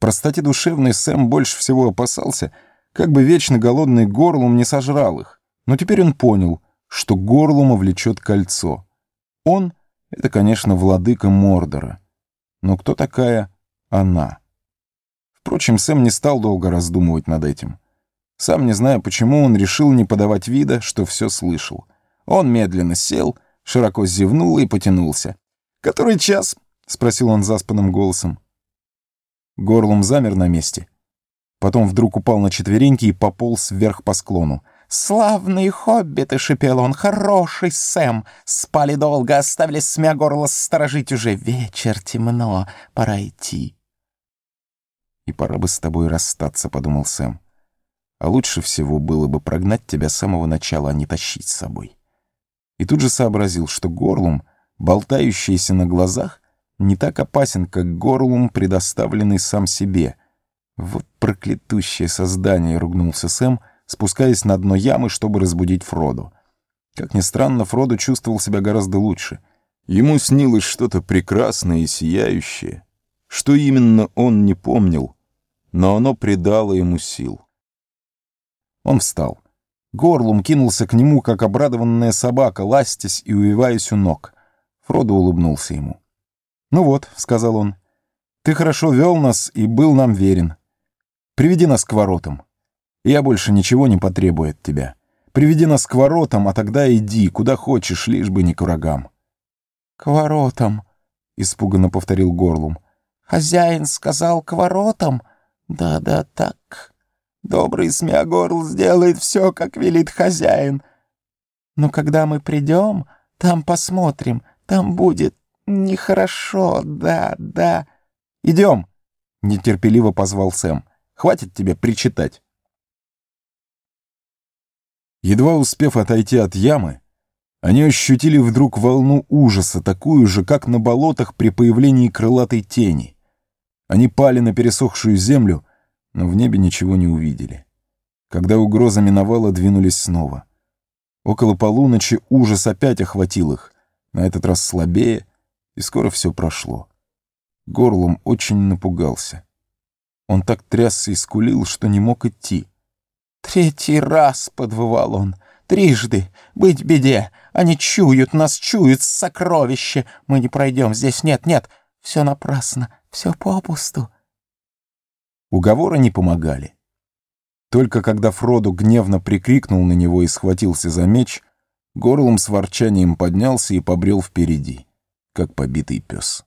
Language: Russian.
простоте душевной Сэм больше всего опасался, как бы вечно голодный горлум не сожрал их. Но теперь он понял, что горлума влечет кольцо. Он — это, конечно, владыка Мордора. Но кто такая она? Впрочем, Сэм не стал долго раздумывать над этим. Сам не зная почему, он решил не подавать вида, что все слышал. Он медленно сел, широко зевнул и потянулся. «Который час?» — спросил он заспанным голосом. Горлум замер на месте. Потом вдруг упал на четвереньки и пополз вверх по склону. «Славные хоббиты!» — шипел он. «Хороший Сэм! Спали долго, оставили смя горло сторожить уже. Вечер темно, пора идти». «И пора бы с тобой расстаться», — подумал Сэм. А лучше всего было бы прогнать тебя с самого начала, а не тащить с собой. И тут же сообразил, что горлум, болтающийся на глазах, не так опасен, как горлум, предоставленный сам себе. Вот проклятущее создание, ругнулся Сэм, спускаясь на дно ямы, чтобы разбудить Фроду. Как ни странно, Фродо чувствовал себя гораздо лучше. Ему снилось что-то прекрасное и сияющее. Что именно он не помнил, но оно придало ему сил. Он встал. Горлум кинулся к нему, как обрадованная собака, ластясь и увиваясь у ног. Фродо улыбнулся ему. «Ну вот», — сказал он, — «ты хорошо вел нас и был нам верен. Приведи нас к воротам. Я больше ничего не потребую от тебя. Приведи нас к воротам, а тогда иди, куда хочешь, лишь бы не к врагам». «К воротам», — испуганно повторил Горлум. «Хозяин сказал к воротам? Да-да, так». Добрый Смеогорл сделает все, как велит хозяин. Но когда мы придем, там посмотрим, там будет нехорошо, да, да. Идем, — нетерпеливо позвал Сэм. Хватит тебе причитать. Едва успев отойти от ямы, они ощутили вдруг волну ужаса, такую же, как на болотах при появлении крылатой тени. Они пали на пересохшую землю — но в небе ничего не увидели. Когда угроза миновала, двинулись снова. Около полуночи ужас опять охватил их, на этот раз слабее, и скоро все прошло. Горлом очень напугался. Он так трясся и скулил, что не мог идти. «Третий раз!» — подвывал он. «Трижды! Быть беде! Они чуют нас, чуют сокровище! Мы не пройдем здесь, нет, нет! Все напрасно, все попусту!» Уговоры не помогали. Только когда Фроду гневно прикрикнул на него и схватился за меч, горлом с ворчанием поднялся и побрел впереди, как побитый пес.